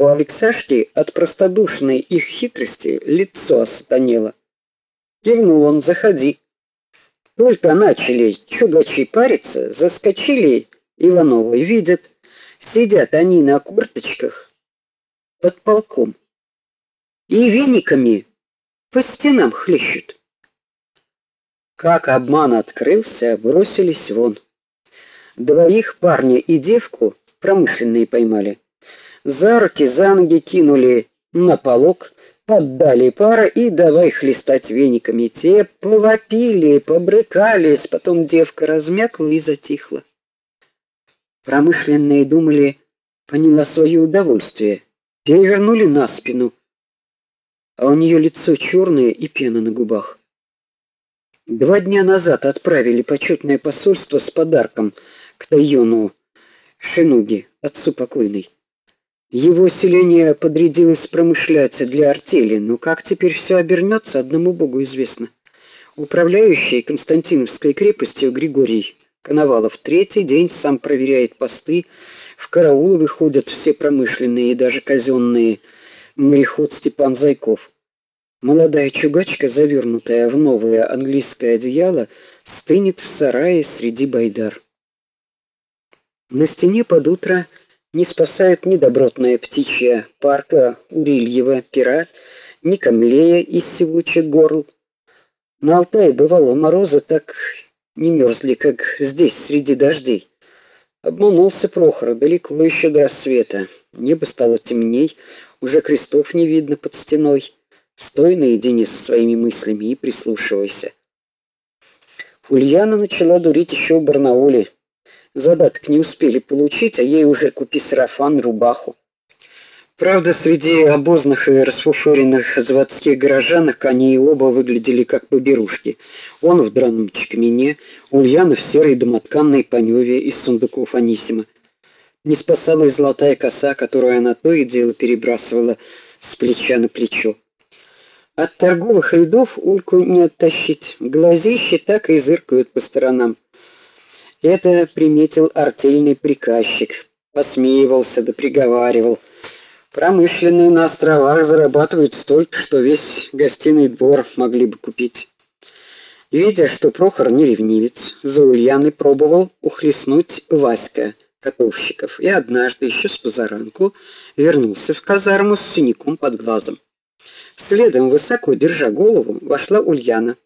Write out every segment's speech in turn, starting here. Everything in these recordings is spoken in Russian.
У Алексашки от простодушной их хитрости лицо осатанело. Кивнул он: "Заходи". Только начали чудачи париться, заскочили Ивановы видят, сидят они на курточках под полком и вениками по стенам хлещут. Как обман открылся, бросились вон. Двоих парня и девку промышленные поймали. За руки, за ноги кинули на полок, поддали пара и давай хлестать вениками. Те повопили, побрыкались, потом девка размякла и затихла. Промышленные думали, поняла свое удовольствие, перевернули на спину, а у нее лицо черное и пена на губах. Два дня назад отправили почетное посольство с подарком к Тайону Шинуги, отцу покойной. Его селение подрядилось промышлять для артели, но как теперь все обернется, одному Богу известно. Управляющий Константиновской крепостью Григорий Коновалов третий день сам проверяет посты, в караулы выходят все промышленные и даже казенные мореход Степан Зайков. Молодая чугачка, завернутая в новое английское одеяло, стынет в сарае среди байдар. На стене под утро не спасает ни добротная птичья парка Урильева пера, ни камлея из сивучих горл. На Алтае бывало морозы так не мерзли, как здесь среди дождей. Обманулся Прохор, далеко еще до рассвета. Небо стало темней, уже крестов не видно под стеной. Стой наедине со своими мыслями и прислушивайся. Ульяна начала дурить еще в Барнауле. Задаток не успели получить, а ей уже купи сарафан, рубаху. Правда, среди обозных и расфуфыренных заводских горожанок они оба выглядели как поберушки. Он в драном чекмене, Ульяна в серой домотканной панёве из сундуков Анисима. Не спасала и золотая коса, которую она то и дело перебрасывала с плеча на плечо. От торговых рядов Ульку не оттащить. Глазищи так и зыркают по сторонам. Это приметил артельный приказчик, посмеивался да приговаривал — Промышленные на островах зарабатывают столько, что весь гостиный двор могли бы купить. Видя, что Прохор не ревнивец, за Ульяной пробовал ухлестнуть Васька Котовщиков и однажды еще с позаранку вернулся в казарму с синяком под глазом. Следом, высоко держа голову, вошла Ульяна.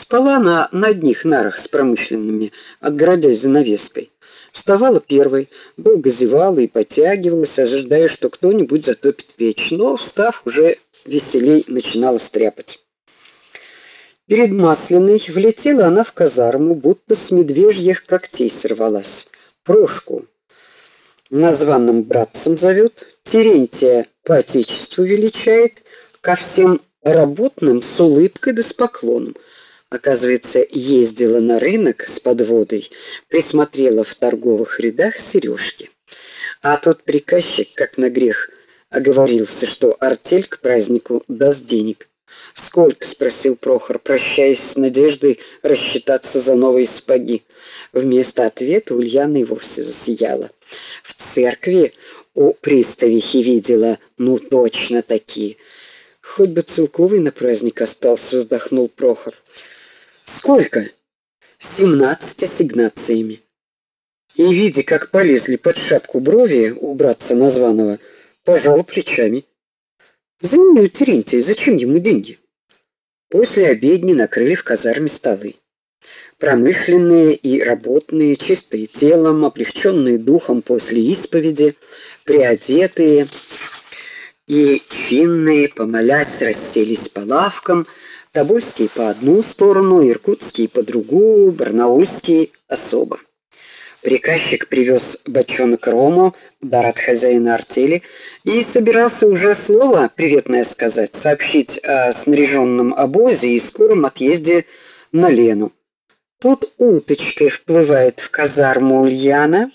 Спала она на одних нарах с промышленными, отгородясь занавеской. Вставала первой, долго зевала и потягивалась, ожидая, что кто-нибудь затопит печь, но, встав, уже веселей начинала стряпать. Перед Масляной влетела она в казарму, будто с медвежьих когтей сорвалась. Прошку названным братцем зовет, Терентия по отечеству величает, ко всем работным с улыбкой да с поклоном. Оказывается, ездила на рынок с подводой, присмотрела в торговых рядах сережки. А тот приказчик, как на грех, оговорился, что артель к празднику даст денег. Сколько, спросил Прохор, прощаясь с надеждой рассчитаться за новые сапоги. Вместо ответа Ульяна и вовсе засияла. В церкви у приставихи видела, ну точно такие. Хоть бы целковый на праздник остался, вздохнул Прохор. Сколько? Семнадцать ассигнациями. И видя, как полезли под шапку брови у братца названного, пожал плечами. Звонил Терентий, зачем ему деньги? После обедни накрыли в казарме столы. Промышленные и работные, чистые телом, облегченные духом после исповеди, приодетые и чинные, помолясь, расселись по лавкам, Тобольские по одну сторону, иркутские по другую, барнаульские особо. Приказчик привез бочонок рому, дар от хозяина артели, и собирался уже слово приветное сказать, сообщить о снаряженном обозе и скором отъезде на Лену. Тут уточкой вплывает в казарму Ульяна,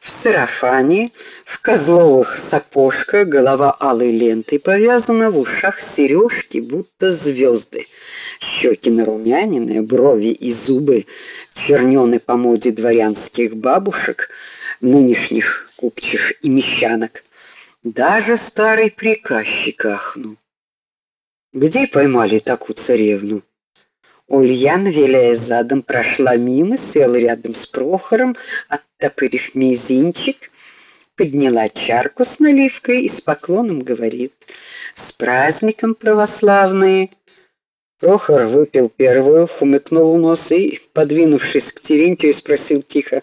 в сарафане, в козловых сапожках, голова алой лентой повязана, в ушах сережки, будто звезды. Щеки нарумянины, брови и зубы чернены по моде дворянских бабушек, нынешних купчих и мещанок. Даже старый приказчик ахнул. Где поймали такую царевну? Ульяна, виляя задом, прошла мимо, села рядом с Прохором, оттопырив мизинчик, подняла чарку с наливкой и с поклоном говорит: "С праздником, православные!" Прохор выпил первую, хмыкнул нос и, подвинувшись к Терентию, спросил тихо: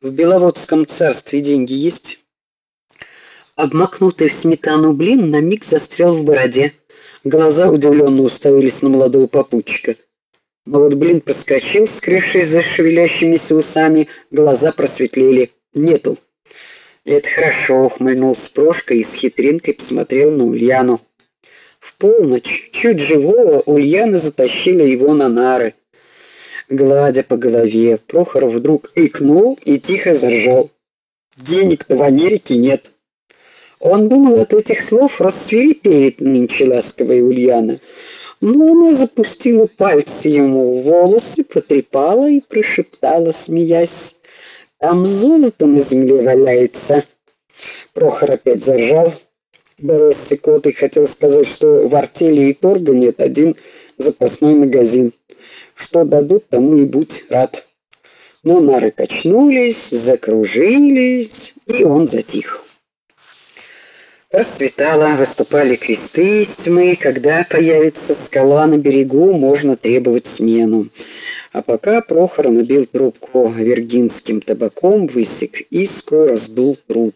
"В Беловодском царстве деньги есть?" Обмакнутый в сметану блин на миг застрял в бороде. Глаза удивленно уставились на молодого попутчика. Но вот блин проскочил, скрывшись за шевелящимися усами, глаза просветлели. Нету. Это хорошо, ухмыльнулся Прошка и с хитринкой посмотрел на Ульяну. В полночь, чуть живого, Ульяна затащила его на нары. Гладя по голове, Прохор вдруг икнул и тихо заржал. Денег-то в Америке нет. Он думал от этих слов расцвирепеет нынче ласковая Ульяна, но она запустила пальцы ему в волосы, потрепала и прошептала, смеясь: "Там золото на земле валяется". Прохор опять заржал. Борис Кот и хотел сказать, что в артели и торга нет один запасной магазин. Что дадут, тому и будь рад. Но нары качнулись, закружились, и он затих. Расцветало, выступали кресты из тьмы, когда появится скала на берегу, можно требовать смену. А пока Прохор набил трубку виргинским табаком, высек искру, раздул труп.